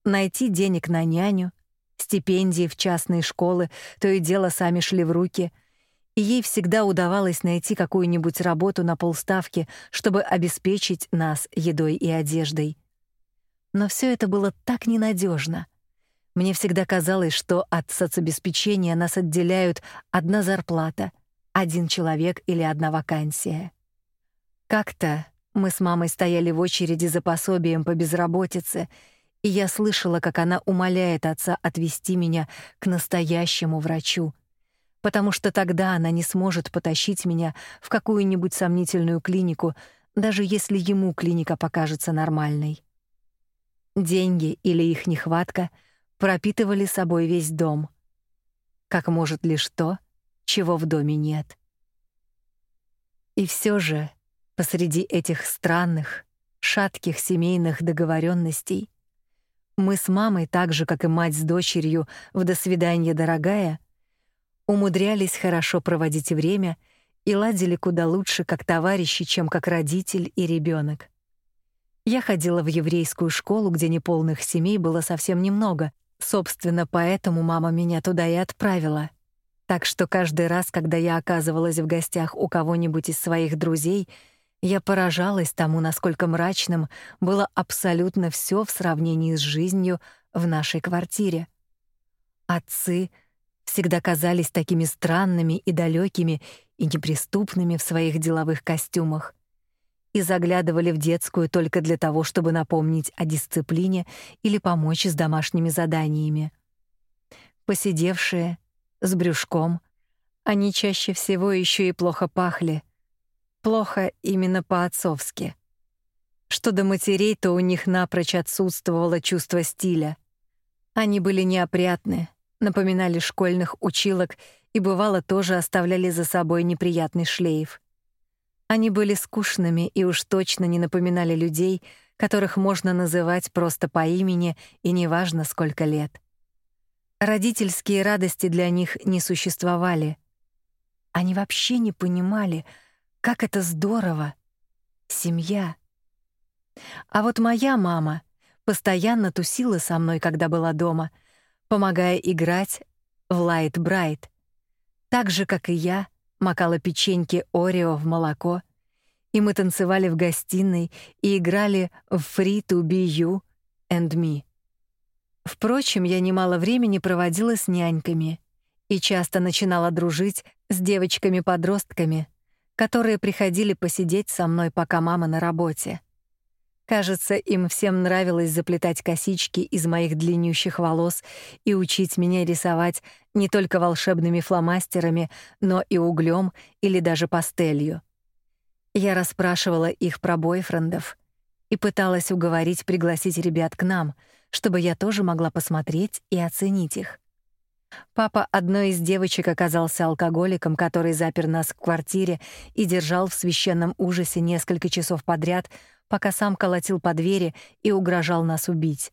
найти денег на няню, стипендии в частные школы, то и дело сами шли в руки — и ей всегда удавалось найти какую-нибудь работу на полставки, чтобы обеспечить нас едой и одеждой. Но все это было так ненадежно. Мне всегда казалось, что от соцобеспечения нас отделяют одна зарплата, один человек или одна вакансия. Как-то мы с мамой стояли в очереди за пособием по безработице, и я слышала, как она умоляет отца отвезти меня к настоящему врачу — потому что тогда она не сможет потащить меня в какую-нибудь сомнительную клинику, даже если ему клиника покажется нормальной. Деньги или их нехватка пропитывали собой весь дом. Как может лишь то, чего в доме нет. И все же, посреди этих странных, шатких семейных договоренностей, мы с мамой, так же как и мать с дочерью в до свидания, дорогая, умудрялись хорошо проводить время и ладили куда лучше как товарищи, чем как родитель и ребенок. Я ходила в еврейскую школу, где неполных семей было совсем немного. Собственно, поэтому мама меня туда и отправила. Так что каждый раз, когда я оказывалась в гостях у кого-нибудь из своих друзей, я поражалась тому, насколько мрачным было абсолютно все в сравнении с жизнью в нашей квартире. Отцы всегда казались такими странными и далекими и неприступными в своих деловых костюмах и заглядывали в детскую только для того, чтобы напомнить о дисциплине или помочь с домашними заданиями. Посидевшие, с брюшком, они чаще всего еще и плохо пахли. Плохо именно по-отцовски. Что до матерей, то у них напрочь отсутствовало чувство стиля. Они были неопрятны, напоминали школьных училок и бывало тоже оставляли за собой неприятный шлейф. Они были скучными и уж точно не напоминали людей, которых можно называть просто по имени и неважно сколько лет. Родительские радости для них не существовали. Они вообще не понимали, как это здорово семья. А вот моя мама постоянно тусила со мной, когда была дома, помогая играть в Light Bright. Так же, как и я, макала печеньки Орео в молоко, и мы танцевали в гостиной и играли в Free to be you and me. Впрочем, я немало времени проводила с няньками и часто начинала дружить с девочками-подростками, которые приходили посидеть со мной, пока мама на работе. Кажется, им всем нравилось заплетать косички из моих длиннющих волос и учить меня рисовать не только волшебными фломастерами, но и углем или даже пастелью. Я расспрашивала их про бойфрендов и пыталась уговорить пригласить ребят к нам, чтобы я тоже могла посмотреть и оценить их. Папа одной из девочек оказался алкоголиком, который запер нас в квартире и держал в священном ужасе несколько часов подряд, пока сам колотил по двери и угрожал нас убить.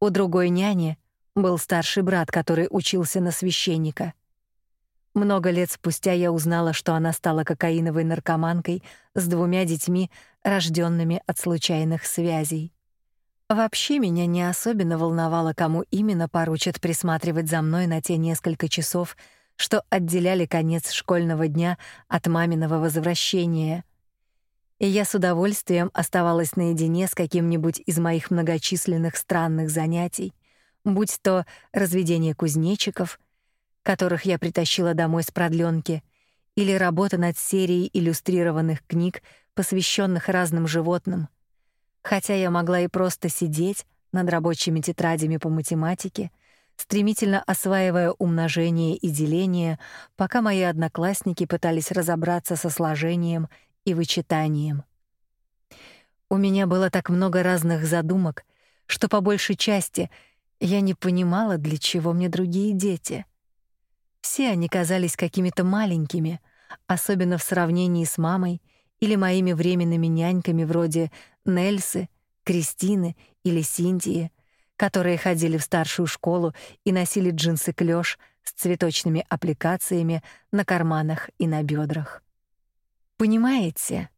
У другой няни был старший брат, который учился на священника. Много лет спустя я узнала, что она стала кокаиновой наркоманкой с двумя детьми, рожденными от случайных связей. Вообще меня не особенно волновало, кому именно поручат присматривать за мной на те несколько часов, что отделяли конец школьного дня от маминого возвращения и я с удовольствием оставалась наедине с каким-нибудь из моих многочисленных странных занятий, будь то разведение кузнечиков, которых я притащила домой с продлёнки, или работа над серией иллюстрированных книг, посвященных разным животным. Хотя я могла и просто сидеть над рабочими тетрадями по математике, стремительно осваивая умножение и деление, пока мои одноклассники пытались разобраться со сложением и вычитанием. У меня было так много разных задумок, что по большей части я не понимала, для чего мне другие дети. Все они казались какими-то маленькими, особенно в сравнении с мамой или моими временными няньками вроде Нельсы, Кристины или Синтии, которые ходили в старшую школу и носили джинсы клёш с цветочными аппликациями на карманах и на бедрах. Понимаете,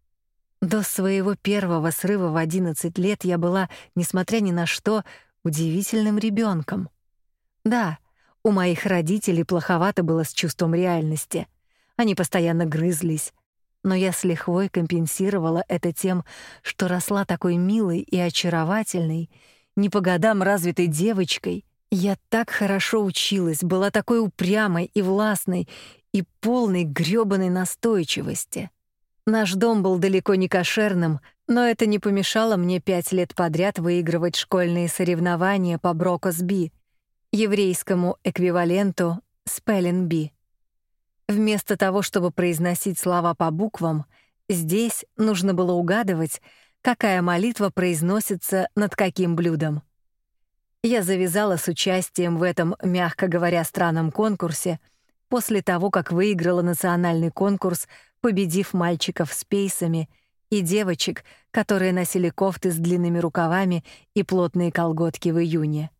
до своего первого срыва в 11 лет я была, несмотря ни на что, удивительным ребенком. Да, у моих родителей плоховато было с чувством реальности. Они постоянно грызлись, но я с лихвой компенсировала это тем, что росла такой милой и очаровательной, не по годам развитой девочкой. Я так хорошо училась, была такой упрямой и властной и полной грёбаной настойчивости. Наш дом был далеко не кошерным, но это не помешало мне пять лет подряд выигрывать школьные соревнования по брокос-би, еврейскому эквиваленту спеллинг-би. Вместо того, чтобы произносить слова по буквам, здесь нужно было угадывать, какая молитва произносится над каким блюдом. Я завязала с участием в этом, мягко говоря, странном конкурсе после того, как выиграла национальный конкурс победив мальчиков с пейсами и девочек, которые носили кофты с длинными рукавами и плотные колготки в июне.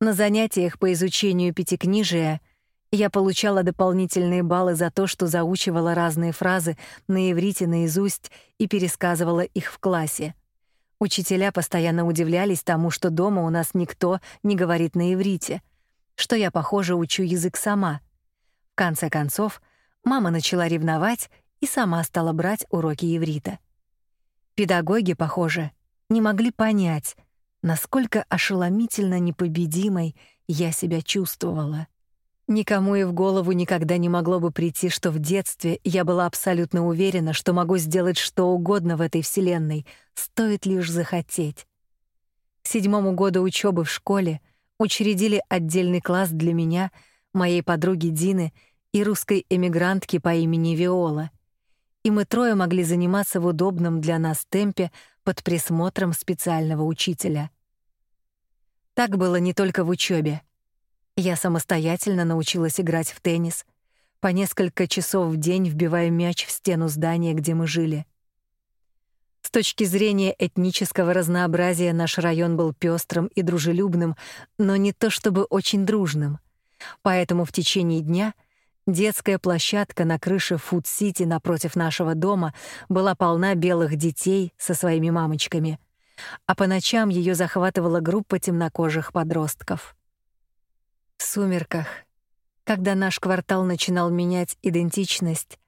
На занятиях по изучению пятикнижия я получала дополнительные баллы за то, что заучивала разные фразы на иврите наизусть и пересказывала их в классе. Учителя постоянно удивлялись тому, что дома у нас никто не говорит на иврите, что я, похоже, учу язык сама. В конце концов, Мама начала ревновать и сама стала брать уроки иврита. Педагоги, похоже, не могли понять, насколько ошеломительно непобедимой я себя чувствовала. Никому и в голову никогда не могло бы прийти, что в детстве я была абсолютно уверена, что могу сделать что угодно в этой вселенной, стоит лишь захотеть. К седьмому году учебы в школе учредили отдельный класс для меня, моей подруги Дины и русской эмигрантки по имени Виола. И мы трое могли заниматься в удобном для нас темпе под присмотром специального учителя. Так было не только в учебе. Я самостоятельно научилась играть в теннис, по несколько часов в день вбивая мяч в стену здания, где мы жили. С точки зрения этнического разнообразия наш район был пестрым и дружелюбным, но не то чтобы очень дружным. Поэтому в течение дня Детская площадка на крыше Фуд-Сити напротив нашего дома была полна белых детей со своими мамочками, а по ночам ее захватывала группа темнокожих подростков. В сумерках, когда наш квартал начинал менять идентичность,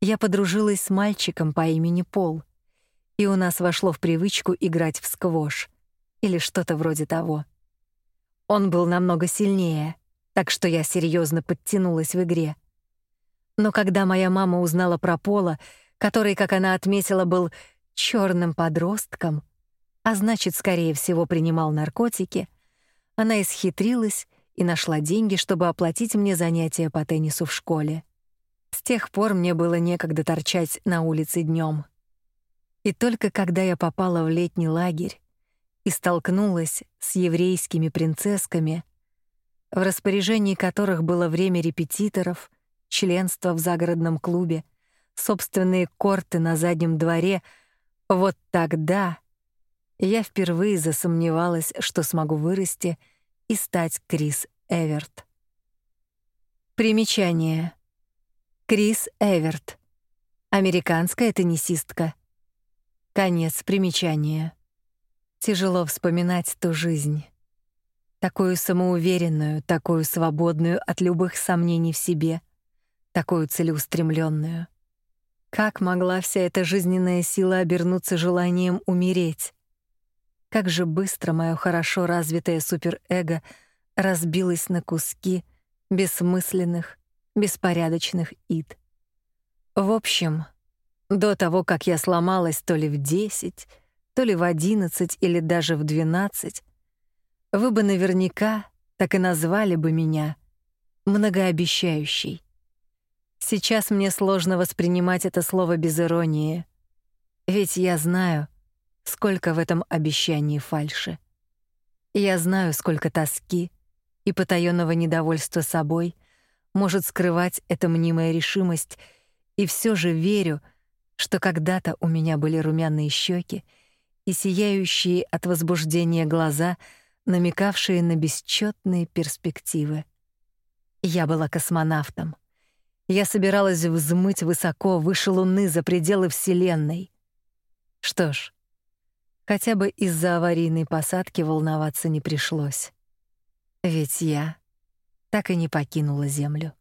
я подружилась с мальчиком по имени Пол, и у нас вошло в привычку играть в сквош или что-то вроде того. Он был намного сильнее — так что я серьезно подтянулась в игре. Но когда моя мама узнала про Пола, который, как она отметила, был черным подростком, а значит, скорее всего, принимал наркотики, она исхитрилась и нашла деньги, чтобы оплатить мне занятия по теннису в школе. С тех пор мне было некогда торчать на улице днем. И только когда я попала в летний лагерь и столкнулась с еврейскими принцессками, в распоряжении которых было время репетиторов, членство в загородном клубе, собственные корты на заднем дворе, вот тогда я впервые засомневалась, что смогу вырасти и стать Крис Эверт. Примечание. Крис Эверт. Американская теннисистка. Конец примечания. Тяжело вспоминать ту жизнь. Такую самоуверенную, такую свободную от любых сомнений в себе, такую целеустремленную. Как могла вся эта жизненная сила обернуться желанием умереть? Как же быстро моё хорошо развитое суперэго разбилось на куски бессмысленных, беспорядочных ид. В общем, до того, как я сломалась то ли в 10, то ли в 11 или даже в 12, вы бы наверняка так и назвали бы меня многообещающей. Сейчас мне сложно воспринимать это слово без иронии, ведь я знаю, сколько в этом обещании фальши. Я знаю, сколько тоски и потаённого недовольства собой может скрывать эта мнимая решимость, и все же верю, что когда-то у меня были румяные щеки и сияющие от возбуждения глаза, намекавшие на бесчетные перспективы. Я была космонавтом. Я собиралась взмыть высоко, выше Луны, за пределы Вселенной. Что ж, хотя бы из-за аварийной посадки волноваться не пришлось. Ведь я так и не покинула Землю.